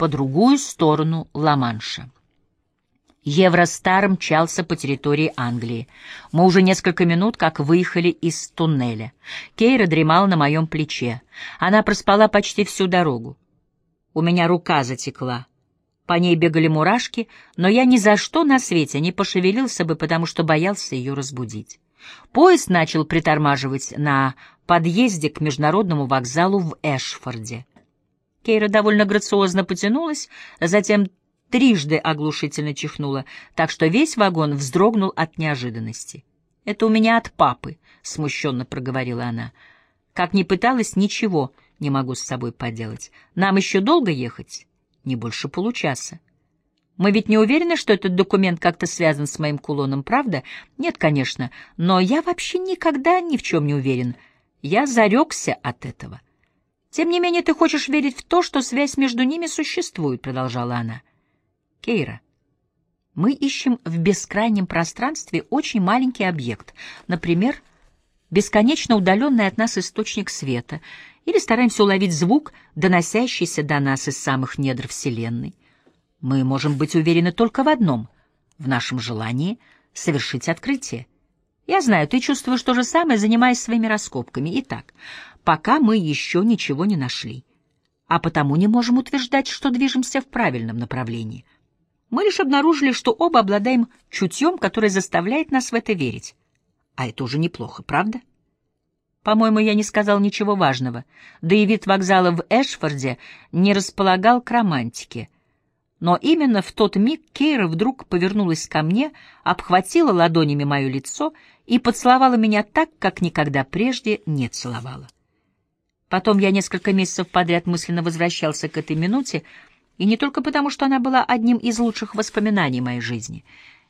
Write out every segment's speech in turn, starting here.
по другую сторону Ла-Манша. Евростар мчался по территории Англии. Мы уже несколько минут как выехали из туннеля. Кейра дремала на моем плече. Она проспала почти всю дорогу. У меня рука затекла. По ней бегали мурашки, но я ни за что на свете не пошевелился бы, потому что боялся ее разбудить. Поезд начал притормаживать на подъезде к международному вокзалу в Эшфорде. Кейра довольно грациозно потянулась, затем трижды оглушительно чихнула, так что весь вагон вздрогнул от неожиданности. «Это у меня от папы», — смущенно проговорила она. «Как ни пыталась, ничего не могу с собой поделать. Нам еще долго ехать?» не больше получаса. Мы ведь не уверены, что этот документ как-то связан с моим кулоном, правда? Нет, конечно, но я вообще никогда ни в чем не уверен. Я зарекся от этого. Тем не менее, ты хочешь верить в то, что связь между ними существует, продолжала она. Кейра, мы ищем в бескрайнем пространстве очень маленький объект, например, бесконечно удаленный от нас источник света — или стараемся уловить звук, доносящийся до нас из самых недр Вселенной. Мы можем быть уверены только в одном — в нашем желании совершить открытие. Я знаю, ты чувствуешь то же самое, занимаясь своими раскопками. Итак, пока мы еще ничего не нашли, а потому не можем утверждать, что движемся в правильном направлении. Мы лишь обнаружили, что оба обладаем чутьем, которое заставляет нас в это верить. А это уже неплохо, правда? По-моему, я не сказал ничего важного, да и вид вокзала в Эшфорде не располагал к романтике. Но именно в тот миг Кейра вдруг повернулась ко мне, обхватила ладонями мое лицо и поцеловала меня так, как никогда прежде не целовала. Потом я несколько месяцев подряд мысленно возвращался к этой минуте, и не только потому, что она была одним из лучших воспоминаний моей жизни.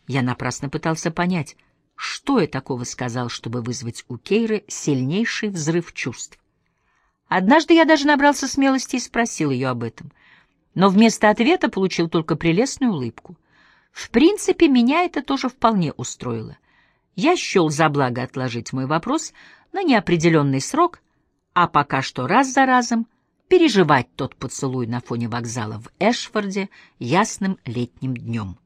Я напрасно пытался понять — что я такого сказал, чтобы вызвать у Кейры сильнейший взрыв чувств? Однажды я даже набрался смелости и спросил ее об этом, но вместо ответа получил только прелестную улыбку. В принципе, меня это тоже вполне устроило. Я счел за благо отложить мой вопрос на неопределенный срок, а пока что раз за разом переживать тот поцелуй на фоне вокзала в Эшфорде ясным летним днем.